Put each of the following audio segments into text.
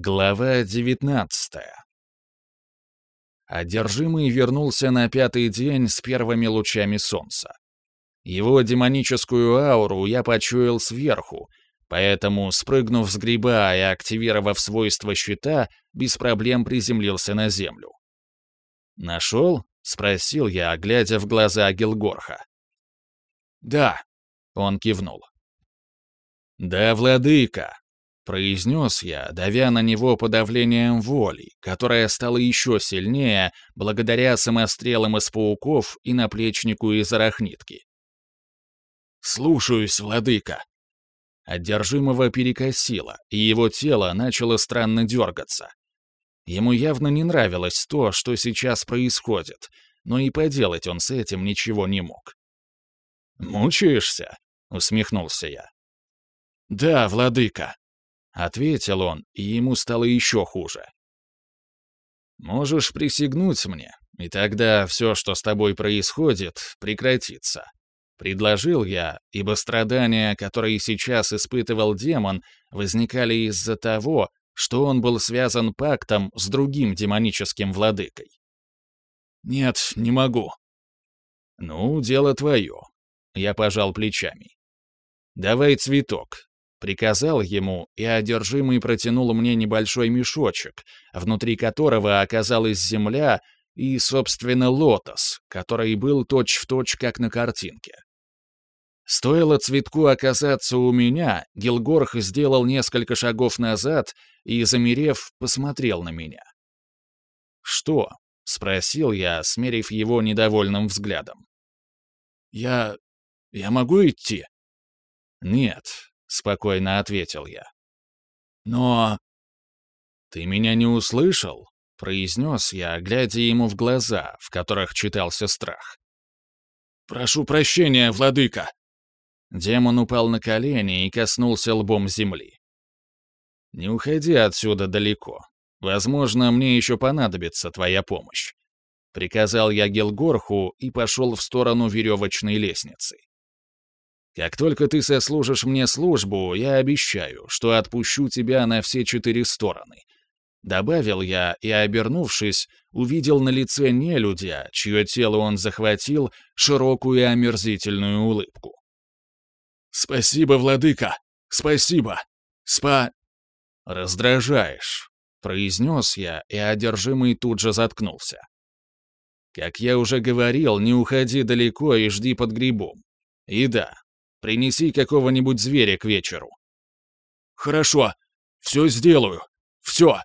Глава 19 Одержимый вернулся на пятый день с первыми лучами солнца. Его демоническую ауру я почуял сверху, поэтому, спрыгнув с гриба и активировав свойства щита, без проблем приземлился на землю. «Нашел?» — спросил я, глядя в глаза Гилгорха. «Да», — он кивнул. «Да, владыка», произнес я, давя на него подавлением воли, которое стало еще сильнее благодаря самострелам из пауков и наплечнику из арахнитки. «Слушаюсь, владыка!» Одержимого перекосило, и его тело начало странно дергаться. Ему явно не нравилось то, что сейчас происходит, но и поделать он с этим ничего не мог. «Мучаешься?» — усмехнулся я. «Да, владыка», Ответил он, и ему стало еще хуже. «Можешь присягнуть мне, и тогда все, что с тобой происходит, прекратится», — предложил я, ибо страдания, которые сейчас испытывал демон, возникали из-за того, что он был связан пактом с другим демоническим владыкой. «Нет, не могу». «Ну, дело твое», — я пожал плечами. «Давай цветок, Приказал ему, и одержимый протянул мне небольшой мешочек, внутри которого оказалась земля и, собственно, лотос, который был точь-в-точь, точь, как на картинке. Стоило цветку оказаться у меня, Гилгорх сделал несколько шагов назад и, замерев, посмотрел на меня. «Что?» — спросил я, смерив его недовольным взглядом. «Я... я могу идти?» «Нет, — спокойно ответил я. «Но...» «Ты меня не услышал?» — произнес я, глядя ему в глаза, в которых читался страх. «Прошу прощения, владыка!» Демон упал на колени и коснулся лбом земли. «Не уходи отсюда далеко. Возможно, мне еще понадобится твоя помощь», — приказал я Гелгорху и пошел в сторону веревочной лестницы. Как только ты сослужишь мне службу, я обещаю, что отпущу тебя на все четыре стороны». Добавил я и, обернувшись, увидел на лице нелюдя, чье тело он захватил, широкую и омерзительную улыбку. «Спасибо, владыка! Спасибо! Спа...» «Раздражаешь», — произнес я, и одержимый тут же заткнулся. «Как я уже говорил, не уходи далеко и жди под грибом. И да, Принеси какого-нибудь зверя к вечеру». «Хорошо, все сделаю. Все!»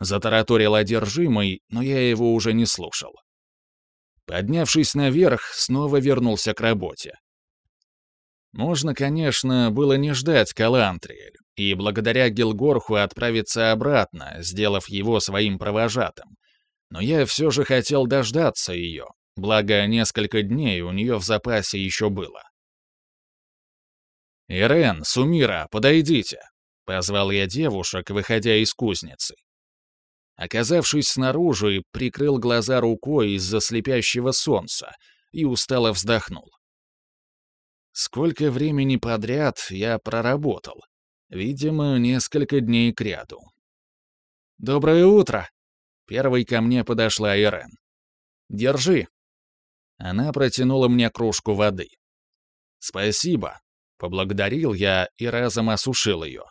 Затараторил одержимый, но я его уже не слушал. Поднявшись наверх, снова вернулся к работе. Можно, конечно, было не ждать Калантриэль, и благодаря Гилгорху отправиться обратно, сделав его своим провожатым. Но я все же хотел дождаться ее, благо несколько дней у нее в запасе еще было. «Ирен, Сумира, подойдите!» — позвал я девушек, выходя из кузницы. Оказавшись снаружи, прикрыл глаза рукой из-за слепящего солнца и устало вздохнул. Сколько времени подряд я проработал? Видимо, несколько дней кряду. «Доброе утро!» Первой ко мне подошла Ирен. «Держи!» Она протянула мне кружку воды. «Спасибо!» Поблагодарил я и разом осушил ее.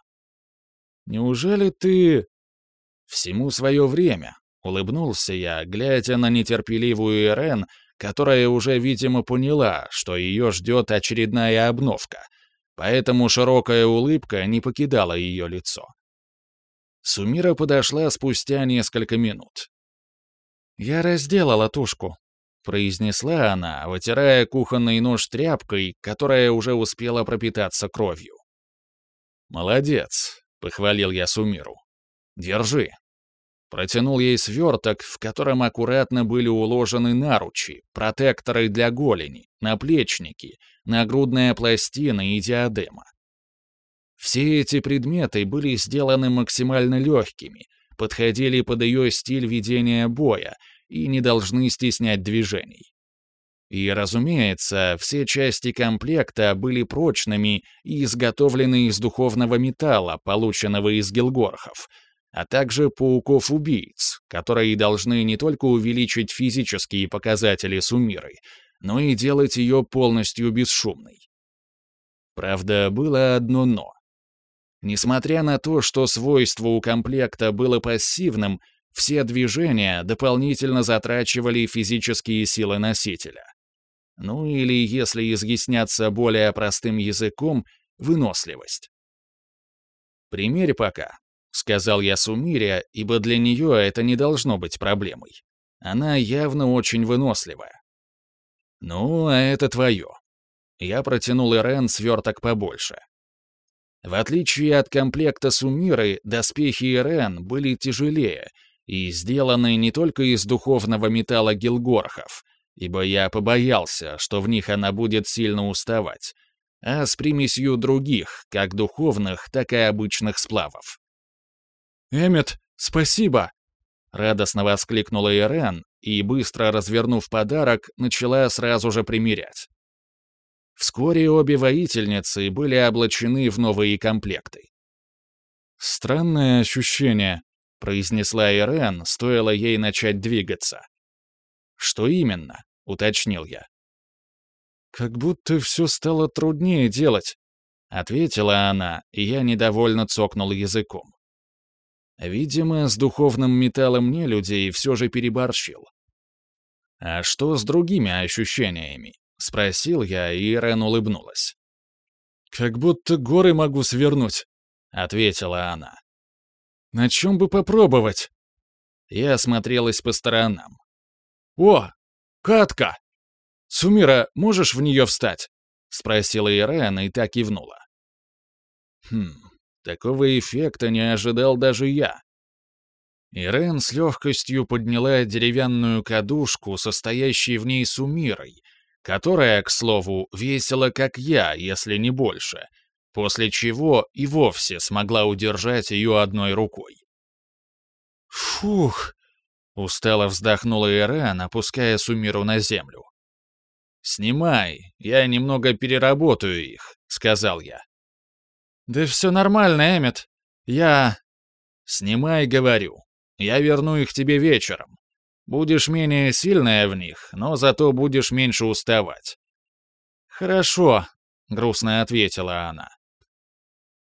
«Неужели ты...» «Всему свое время», — улыбнулся я, глядя на нетерпеливую Ирен, которая уже, видимо, поняла, что ее ждет очередная обновка, поэтому широкая улыбка не покидала ее лицо. Сумира подошла спустя несколько минут. «Я разделала тушку», — произнесла она, вытирая кухонный нож тряпкой, которая уже успела пропитаться кровью. «Молодец», — похвалил я Сумиру. «Держи». Протянул ей сверток, в котором аккуратно были уложены наручи, протекторы для голени, наплечники, нагрудная пластина и диадема. Все эти предметы были сделаны максимально легкими, подходили под ее стиль ведения боя — и не должны стеснять движений. И, разумеется, все части комплекта были прочными и изготовлены из духовного металла, полученного из гилгорхов, а также пауков-убийц, которые должны не только увеличить физические показатели Сумиры, но и делать ее полностью бесшумной. Правда, было одно «но». Несмотря на то, что свойство у комплекта было пассивным, все движения дополнительно затрачивали физические силы носителя. Ну или, если изъясняться более простым языком, выносливость. «Примерь пока», — сказал я Сумире, ибо для нее это не должно быть проблемой. Она явно очень выносливая. «Ну, а это твое». Я протянул Ирен сверток побольше. В отличие от комплекта Сумиры, доспехи Ирен были тяжелее и сделаны не только из духовного металла гилгорхов, ибо я побоялся, что в них она будет сильно уставать, а с примесью других, как духовных, так и обычных сплавов. «Эммет, спасибо!» — радостно воскликнула Ирен и, быстро развернув подарок, начала сразу же примерять. Вскоре обе воительницы были облачены в новые комплекты. «Странное ощущение», — произнесла Ирен, стоило ей начать двигаться. «Что именно?» — уточнил я. «Как будто все стало труднее делать», — ответила она, и я недовольно цокнул языком. Видимо, с духовным металлом не людей все же переборщил. А что с другими ощущениями? — спросил я, и Ирен улыбнулась. «Как будто горы могу свернуть», — ответила она. «На чем бы попробовать?» Я осмотрелась по сторонам. «О, катка! Сумира, можешь в нее встать?» — спросила Ирен и так кивнула. «Хм, такого эффекта не ожидал даже я». Ирен с легкостью подняла деревянную кадушку, состоящей в ней сумирой, которая, к слову, весила как я, если не больше, после чего и вовсе смогла удержать ее одной рукой. «Фух!» — устало вздохнула Ирен, опуская Сумиру на землю. «Снимай, я немного переработаю их», — сказал я. «Да все нормально, Эммет. Я...» «Снимай, говорю. Я верну их тебе вечером. Будешь менее сильная в них, но зато будешь меньше уставать». «Хорошо», — грустно ответила она.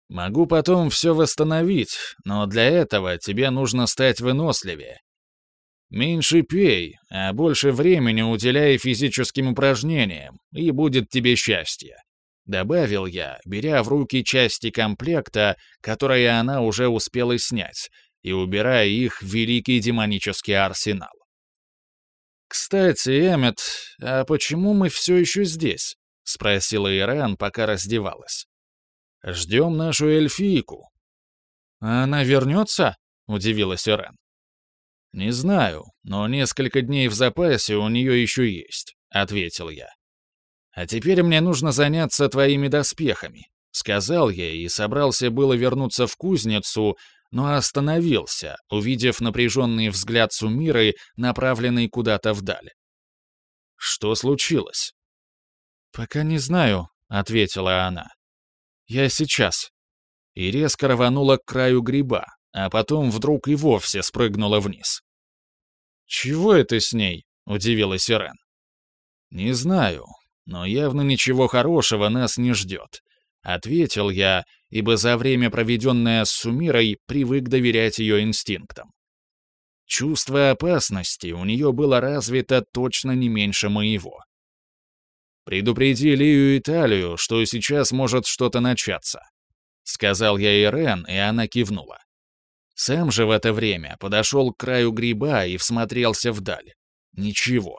«Могу потом все восстановить, но для этого тебе нужно стать выносливее. Меньше пей, а больше времени уделяй физическим упражнениям, и будет тебе счастье», — добавил я, беря в руки части комплекта, которые она уже успела снять, и убирая их в великий демонический арсенал. «Кстати, Эммет, а почему мы все еще здесь?» — спросила Ирен, пока раздевалась. «Ждем нашу эльфийку». «А она вернется?» — удивилась Ирен. «Не знаю, но несколько дней в запасе у нее еще есть», — ответил я. «А теперь мне нужно заняться твоими доспехами», — сказал я и собрался было вернуться в кузницу, но остановился, увидев напряженный взгляд Сумиры, направленный куда-то вдаль. «Что случилось?» «Пока не знаю», — ответила она. «Я сейчас». И резко рванула к краю гриба, а потом вдруг и вовсе спрыгнула вниз. «Чего это с ней?» — удивилась Ирен. «Не знаю, но явно ничего хорошего нас не ждет», — ответил я, ибо за время, проведенное с Сумирой, привык доверять ее инстинктам. Чувство опасности у нее было развито точно не меньше моего. «Предупреди Лию и Талию, что сейчас может что-то начаться», — сказал я Ирен, и она кивнула. Сэм же в это время подошел к краю гриба и всмотрелся вдаль. Ничего.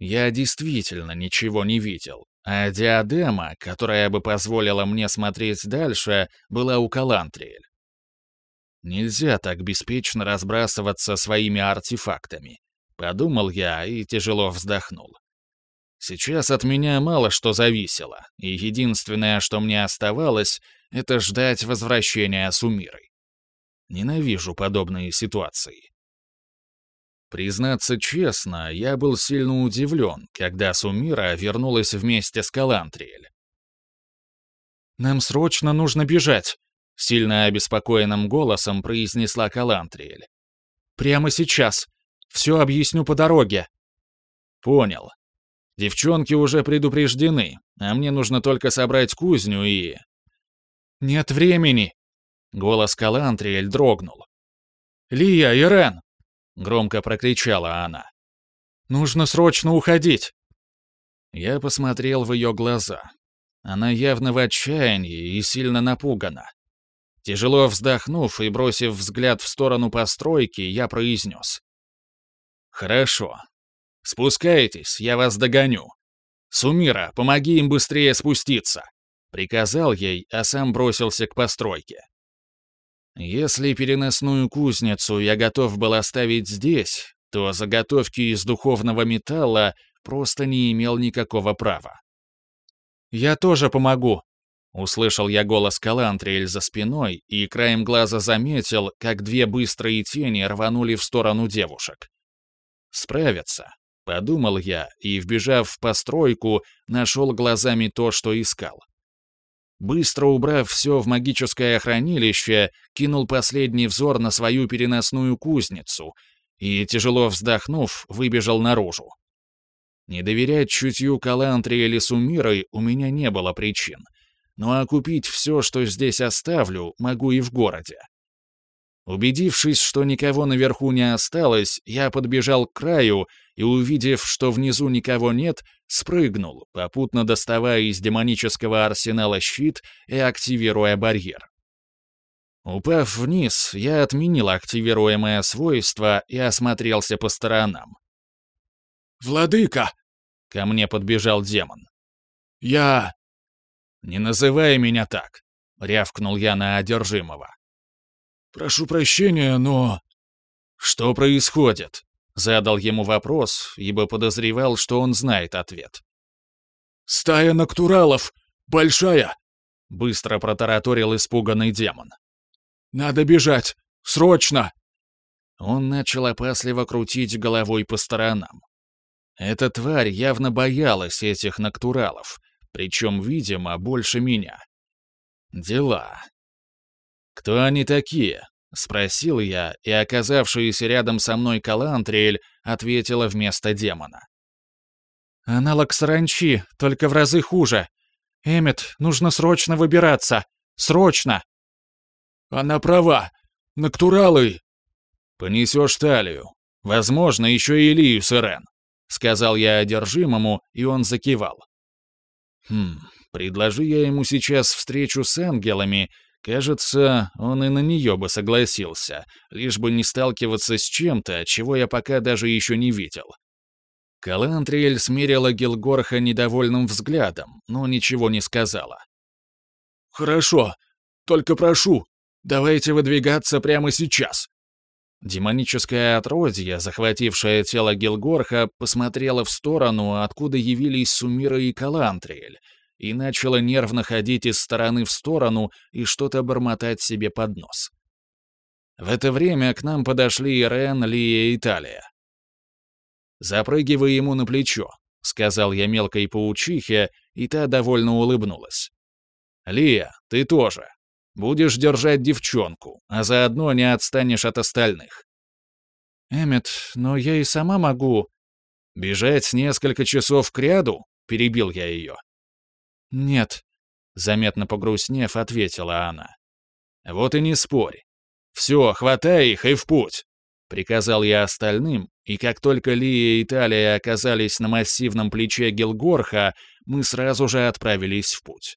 Я действительно ничего не видел, а диадема, которая бы позволила мне смотреть дальше, была у Калантриэль. Нельзя так беспечно разбрасываться своими артефактами, подумал я и тяжело вздохнул. Сейчас от меня мало что зависело, и единственное, что мне оставалось, это ждать возвращения Сумиры. Ненавижу подобные ситуации. Признаться честно, я был сильно удивлен, когда Сумира вернулась вместе с Калантриэль. «Нам срочно нужно бежать», — Сильно обеспокоенным голосом произнесла Калантриэль. «Прямо сейчас. Все объясню по дороге». «Понял. Девчонки уже предупреждены, а мне нужно только собрать кузню и...» «Нет времени!» Голос Калантриэль дрогнул. «Лия, Ирен!» — громко прокричала она. «Нужно срочно уходить!» Я посмотрел в ее глаза. Она явно в отчаянии и сильно напугана. Тяжело вздохнув и бросив взгляд в сторону постройки, я произнес. «Хорошо. Спускайтесь, я вас догоню. Сумира, помоги им быстрее спуститься!» Приказал ей, а сам бросился к постройке. Если переносную кузницу я готов был оставить здесь, то заготовки из духовного металла просто не имел никакого права. «Я тоже помогу», — услышал я голос Калантриэль за спиной и краем глаза заметил, как две быстрые тени рванули в сторону девушек. «Справятся», — подумал я и, вбежав в постройку, нашел глазами то, что искал. Быстро убрав все в магическое хранилище, кинул последний взор на свою переносную кузницу и, тяжело вздохнув, выбежал наружу. Не доверять чутью Калантри или Сумирой у меня не было причин, ну а купить все, что здесь оставлю, могу и в городе. Убедившись, что никого наверху не осталось, я подбежал к краю и, увидев, что внизу никого нет, спрыгнул, попутно доставая из демонического арсенала щит и активируя барьер. Упав вниз, я отменил активируемое свойство и осмотрелся по сторонам. «Владыка!» — ко мне подбежал демон. «Я...» «Не называй меня так!» — рявкнул я на одержимого. «Прошу прощения, но...» «Что происходит?» — задал ему вопрос, ибо подозревал, что он знает ответ. «Стая натуралов! Большая!» — быстро протараторил испуганный демон. «Надо бежать! Срочно!» Он начал опасливо крутить головой по сторонам. Эта тварь явно боялась этих натуралов, причем, видимо, больше меня. Дела. «Кто они такие?» — спросил я, и оказавшаяся рядом со мной Калантриэль ответила вместо демона. «Аналог саранчи, только в разы хуже. Эммет, нужно срочно выбираться. Срочно!» «Она права. Натуралы!» «Понесешь талию. Возможно, еще и Илью с Ирен», — сказал я одержимому, и он закивал. «Хм, предложи я ему сейчас встречу с ангелами, Кажется, он и на нее бы согласился, лишь бы не сталкиваться с чем-то, чего я пока даже еще не видел. Калантриэль смерила Гилгорха недовольным взглядом, но ничего не сказала. «Хорошо, только прошу, давайте выдвигаться прямо сейчас». Демоническое отродье, захватившее тело Гилгорха, посмотрело в сторону, откуда явились Сумира и Калантриэль, и начала нервно ходить из стороны в сторону и что-то бормотать себе под нос. В это время к нам подошли Ирен, Лия и Талия. «Запрыгивай ему на плечо», — сказал я мелкой паучихе, и та довольно улыбнулась. «Лия, ты тоже. Будешь держать девчонку, а заодно не отстанешь от остальных». «Эммет, но я и сама могу...» «Бежать несколько часов кряду?» — перебил я ее. «Нет», — заметно погрустнев, ответила она. «Вот и не спорь. Все, хватай их и в путь!» Приказал я остальным, и как только Лия и Талия оказались на массивном плече Гилгорха, мы сразу же отправились в путь.